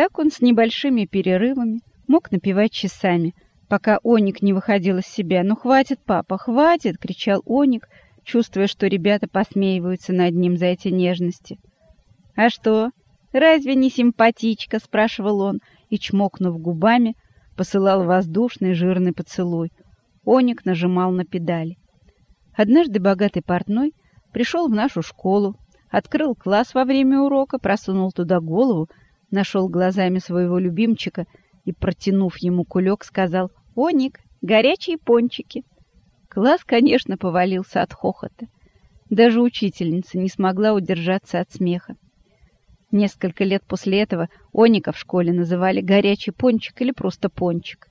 Так он с небольшими перерывами мог напевать часами, пока Оник не выходил из себя. «Ну хватит, папа, хватит!» — кричал Оник, чувствуя, что ребята посмеиваются над ним за эти нежности. «А что, разве не симпатичка?» — спрашивал он, и, чмокнув губами, посылал воздушный жирный поцелуй. Оник нажимал на педали. Однажды богатый портной пришел в нашу школу, открыл класс во время урока, просунул туда голову, нашел глазами своего любимчика и, протянув ему кулек, сказал «Оник, горячие пончики!» Класс, конечно, повалился от хохота. Даже учительница не смогла удержаться от смеха. Несколько лет после этого Оника в школе называли «горячий пончик» или просто «пончик».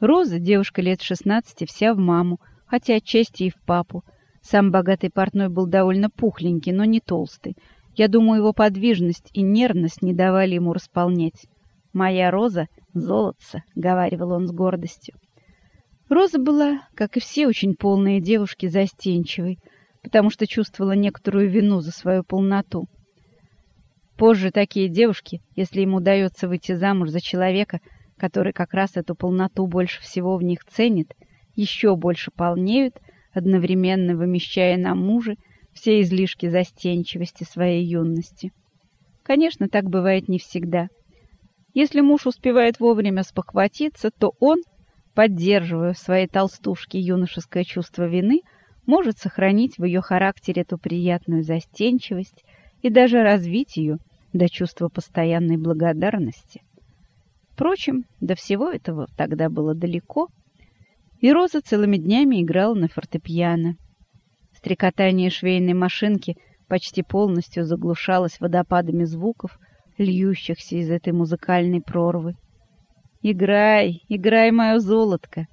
Роза, девушка лет шестнадцати, вся в маму, хотя отчасти и в папу. Сам богатый портной был довольно пухленький, но не толстый. Я думаю, его подвижность и нервность не давали ему располнять. «Моя Роза — золотце», — говаривал он с гордостью. Роза была, как и все очень полные девушки, застенчивой, потому что чувствовала некоторую вину за свою полноту. Позже такие девушки, если им удается выйти замуж за человека, который как раз эту полноту больше всего в них ценит, еще больше полнеют, одновременно вымещая на муже все излишки застенчивости своей юности. Конечно, так бывает не всегда. Если муж успевает вовремя спохватиться, то он поддерживая в своей толстушке юношеское чувство вины, может сохранить в ее характере эту приятную застенчивость и даже развить ее до чувства постоянной благодарности. Впрочем, до всего этого тогда было далеко, и Роза целыми днями играла на фортепиано. Стрекотание швейной машинки почти полностью заглушалось водопадами звуков, льющихся из этой музыкальной прорвы. «Играй, играй, мое золотко!»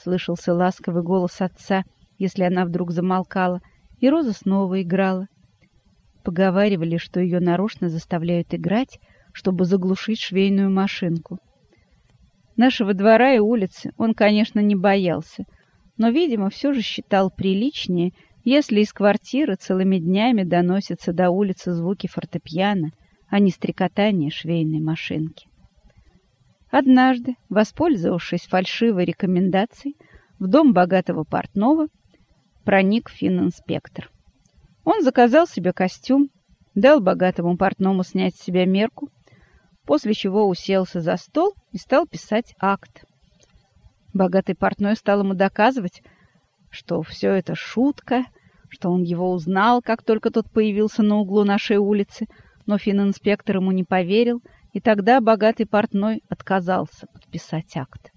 Слышался ласковый голос отца, если она вдруг замолкала, и Роза снова играла. Поговаривали, что ее нарочно заставляют играть, чтобы заглушить швейную машинку. Нашего двора и улицы он, конечно, не боялся, но, видимо, все же считал приличнее, если из квартиры целыми днями доносятся до улицы звуки фортепиано, а не стрекотание швейной машинки. Однажды, воспользовавшись фальшивой рекомендацией, в дом богатого портного проник финн-инспектор. Он заказал себе костюм, дал богатому портному снять с себя мерку, после чего уселся за стол и стал писать акт. Богатый портной стал ему доказывать, что все это шутка, что он его узнал, как только тот появился на углу нашей улицы, но финн-инспектор ему не поверил — и тогда богатый портной отказался подписать акт.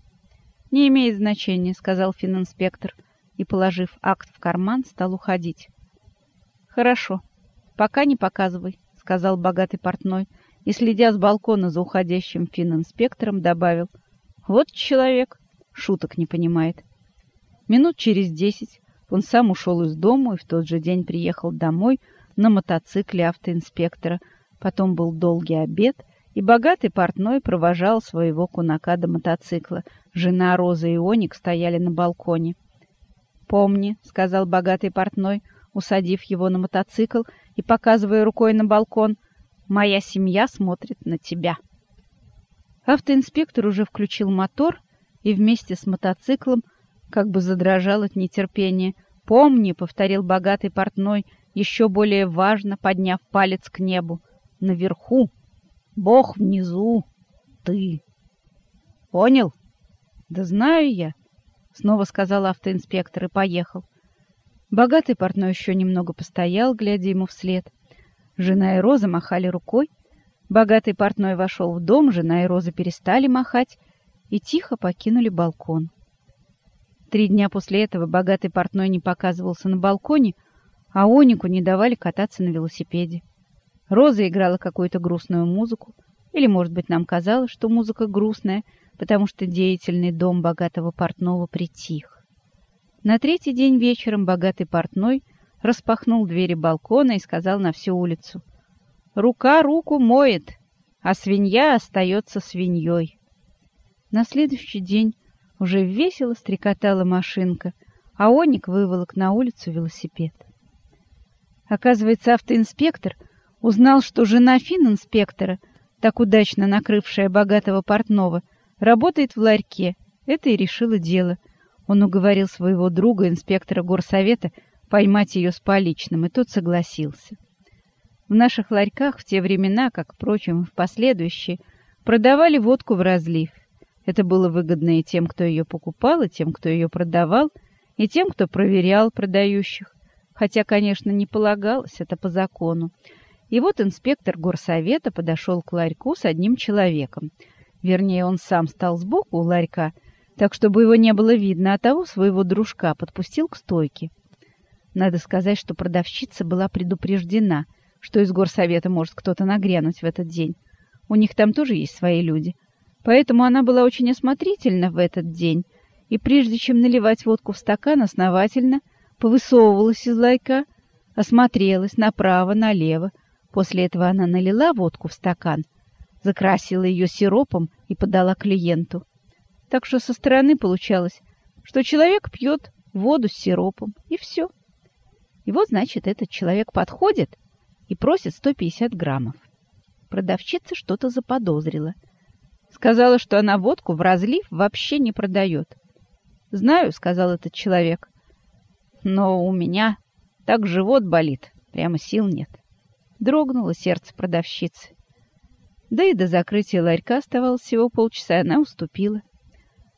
«Не имеет значения», — сказал финн-инспектор, и, положив акт в карман, стал уходить. «Хорошо, пока не показывай», — сказал богатый портной, и, следя с балкона за уходящим финн-инспектором, добавил, «Вот человек, шуток не понимает». Минут через десять он сам ушел из дома и в тот же день приехал домой на мотоцикле автоинспектора. Потом был долгий обед — и богатый портной провожал своего кунака до мотоцикла. Жена Роза и Оник стояли на балконе. «Помни», — сказал богатый портной, усадив его на мотоцикл и показывая рукой на балкон, «моя семья смотрит на тебя». Автоинспектор уже включил мотор и вместе с мотоциклом как бы задрожал от нетерпения. «Помни», — повторил богатый портной, еще более важно, подняв палец к небу, «наверху Бог внизу, ты. Понял? Да знаю я, снова сказал автоинспектор и поехал. Богатый портной еще немного постоял, глядя ему вслед. Жена и Роза махали рукой. Богатый портной вошел в дом, жена и Роза перестали махать и тихо покинули балкон. Три дня после этого богатый портной не показывался на балконе, а Онику не давали кататься на велосипеде. Роза играла какую-то грустную музыку, или, может быть, нам казалось, что музыка грустная, потому что деятельный дом богатого портного притих. На третий день вечером богатый портной распахнул двери балкона и сказал на всю улицу. «Рука руку моет, а свинья остается свиньей». На следующий день уже весело стрекотала машинка, а Оник выволок на улицу велосипед. Оказывается, автоинспектор — узнал, что жена финн-инспектора так удачно накрывшая богатого портного, работает в ларьке. Это и решило дело. Он уговорил своего друга, инспектора горсовета, поймать ее с поличным, и тот согласился. В наших ларьках в те времена, как, впрочем, в последующие, продавали водку в разлив. Это было выгодно и тем, кто ее покупал, и тем, кто ее продавал, и тем, кто проверял продающих. Хотя, конечно, не полагалось это по закону. И вот инспектор горсовета подошел к ларьку с одним человеком. Вернее, он сам стал сбоку у ларька, так, чтобы его не было видно, а того своего дружка подпустил к стойке. Надо сказать, что продавщица была предупреждена — что из горсовета может кто-то нагрянуть в этот день. У них там тоже есть свои люди. Поэтому она была очень осмотрительна в этот день, и прежде чем наливать водку в стакан, основательно повысовывалась из лайка, осмотрелась направо, налево. После этого она налила водку в стакан, закрасила ее сиропом и подала клиенту. Так что со стороны получалось, что человек пьет воду с сиропом, и все. И вот, значит, этот человек подходит и просит 150 граммов. Продавщица что-то заподозрила. Сказала, что она водку в разлив вообще не продает. «Знаю», — сказал этот человек, — «но у меня так живот болит, прямо сил нет». Дрогнуло сердце продавщицы. Да и до закрытия ларька оставалось всего полчаса, она уступила.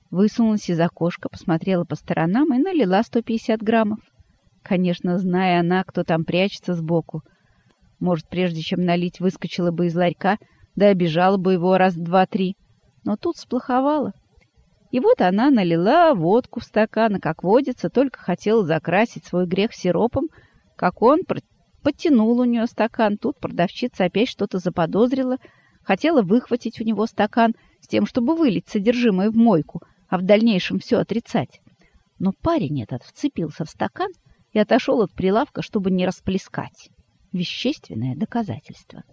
Высунулась из окошка, посмотрела по сторонам и налила 150 граммов. Конечно, зная она, кто там прячется сбоку, может, прежде чем налить, выскочила бы из ларька, да обижала бы его раз два-три. Но тут сплоховала. И вот она налила водку в стакан, и, как водится, только хотела закрасить свой грех сиропом, как он подтянул у нее стакан. Тут продавщица опять что-то заподозрила, хотела выхватить у него стакан с тем, чтобы вылить содержимое в мойку, а в дальнейшем все отрицать. Но парень этот вцепился в стакан и отошел от прилавка, чтобы не расплескать вещественное доказательство.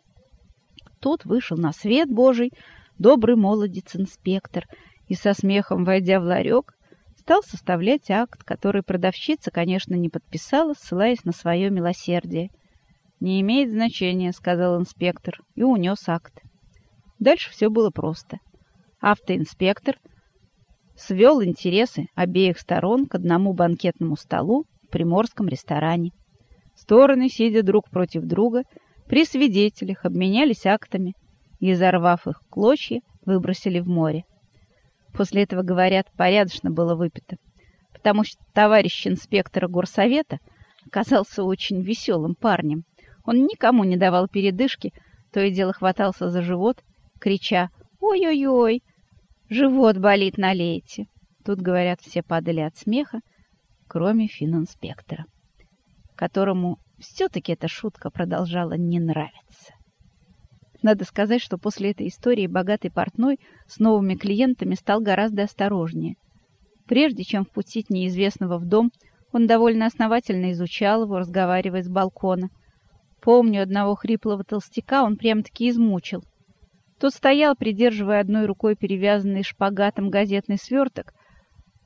Тут вышел на свет Божий добрый молодец-инспектор и со смехом, войдя в ларек, стал составлять акт, который продавщица, конечно, не подписала, ссылаясь на свое милосердие. «Не имеет значения», — сказал инспектор, и унес акт. Дальше все было просто. Автоинспектор свел интересы обеих сторон к одному банкетному столу в приморском ресторане. Стороны, сидя друг против друга, при свидетелях обменялись актами и, изорвав их клочья, выбросили в море. После этого, говорят, порядочно было выпито, потому что товарищ инспектора горсовета оказался очень веселым парнем. Он никому не давал передышки, то и дело хватался за живот, крича «Ой-ой-ой! Живот болит, налейте!» Тут, говорят, все падали от смеха, кроме финн-инспектора которому все-таки эта шутка продолжала не нравиться. Надо сказать, что после этой истории богатый портной с новыми клиентами стал гораздо осторожнее. Прежде чем впустить неизвестного в дом, он довольно основательно изучал его, разговаривая с балкона. Помню, одного хриплого толстяка он прям-таки измучил. Тот стоял, придерживая одной рукой перевязанный шпагатом газетный сверток,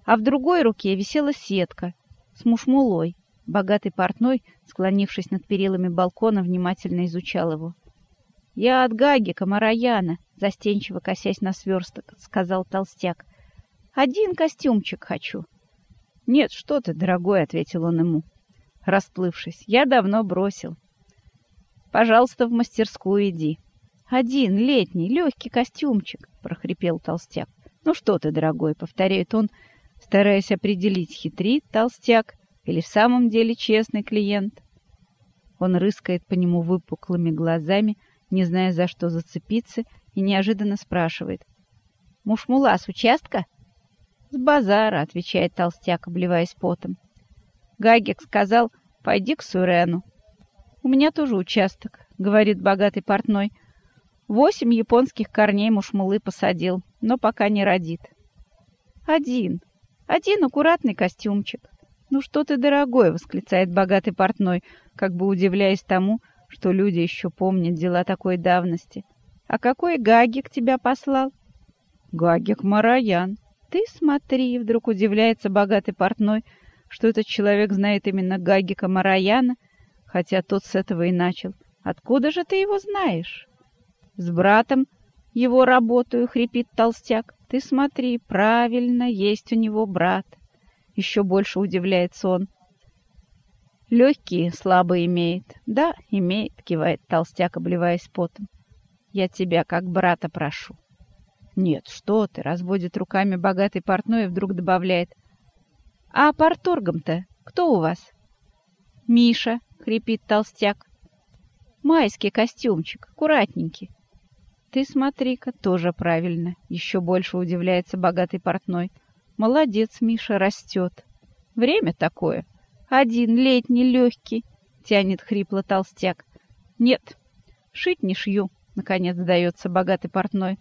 а в другой руке висела сетка с мушмулой. Богатый портной, склонившись над перилами балкона, внимательно изучал его. — Я от Гаги, Комараяна, — застенчиво косясь на сверсток, — сказал толстяк. — Один костюмчик хочу. — Нет, что ты, дорогой, — ответил он ему, расплывшись. — Я давно бросил. — Пожалуйста, в мастерскую иди. — Один, летний, легкий костюмчик, — прохрипел толстяк. — Ну что ты, дорогой, — повторяет он, стараясь определить, хитрит толстяк или в самом деле честный клиент? Он рыскает по нему выпуклыми глазами, не зная, за что зацепиться, и неожиданно спрашивает. «Мушмула с участка?» «С базара», — отвечает толстяк, обливаясь потом. Гагик сказал, «Пойди к Сурену». «У меня тоже участок», — говорит богатый портной. «Восемь японских корней мушмулы посадил, но пока не родит». «Один. Один аккуратный костюмчик. «Ну что ты, дорогой!» — восклицает богатый портной, как бы удивляясь тому, что люди еще помнят дела такой давности. «А какой Гагик тебя послал?» «Гагик Мараян». «Ты смотри!» — вдруг удивляется богатый портной, что этот человек знает именно Гагика Мараяна, хотя тот с этого и начал. «Откуда же ты его знаешь?» С братом его работаю, хрипит толстяк. Ты смотри, правильно, есть у него брат. Еще больше удивляется он. Легкие слабо имеет. Да, имеет, кивает толстяк, обливаясь потом. Я тебя как брата прошу. Нет, что ты, разводит руками богатый портной и вдруг добавляет. А порторгом-то кто у вас? Миша, хрипит толстяк. Майский костюмчик, аккуратненький. Ты смотри-ка, тоже правильно. Еще больше удивляется богатый портной. Молодец, Миша, растет. Время такое. Один летний легкий, тянет хрипло толстяк. Нет, шить не шью, наконец сдается богатый портной.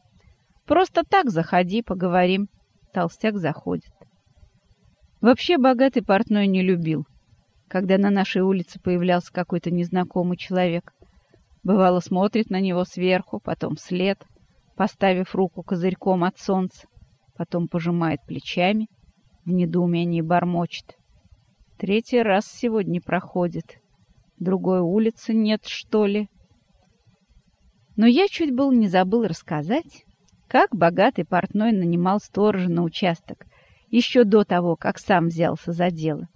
Просто так заходи, поговорим. Толстяк заходит. Вообще богатый портной не любил, когда на нашей улице появлялся какой-то незнакомый человек. Бывало, смотрит на него сверху, потом вслед, поставив руку козырьком от солнца, потом пожимает плечами, в недоумении бормочет. Третий раз сегодня проходит. Другой улицы нет, что ли? Но я чуть был не забыл рассказать, как богатый портной нанимал сторожа на участок еще до того, как сам взялся за дело.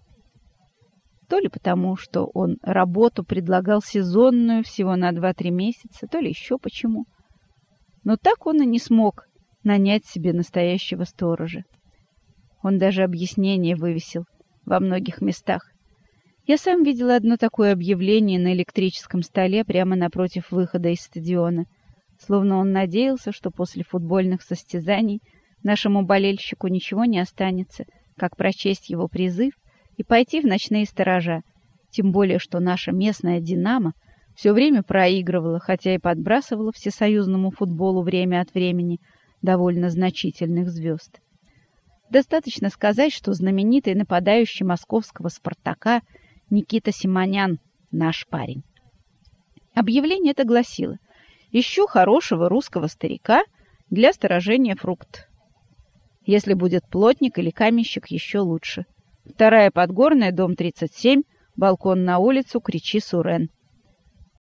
То ли потому, что он работу предлагал сезонную всего на 2-3 месяца, то ли еще почему. Но так он и не смог нанять себе настоящего сторожа. Он даже объяснение вывесил во многих местах. Я сам видел одно такое объявление на электрическом столе прямо напротив выхода из стадиона, словно он надеялся, что после футбольных состязаний нашему болельщику ничего не останется, как прочесть его призыв и пойти в ночные сторожа, тем более что наша местная «Динамо» все время проигрывала, хотя и подбрасывала всесоюзному футболу время от времени довольно значительных звезд. Достаточно сказать, что знаменитый нападающий московского «Спартака» Никита Симонян – наш парень. Объявление это гласило «Ищу хорошего русского старика для сторожения фрукт. Если будет плотник или каменщик, еще лучше. Вторая Подгорная, дом 37, балкон на улицу, кричи Сурен.